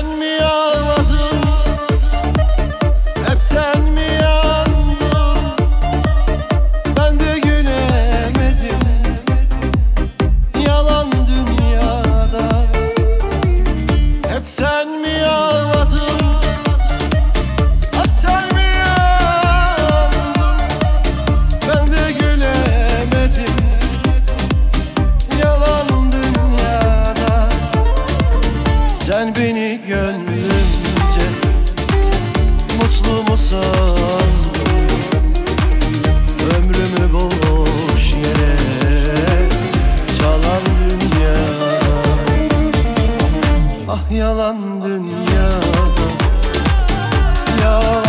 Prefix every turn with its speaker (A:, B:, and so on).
A: send me up. beni gönlümce Mutlu musan Ömrümü boş yere Çalan dünya. Ah yalan dünya. Ya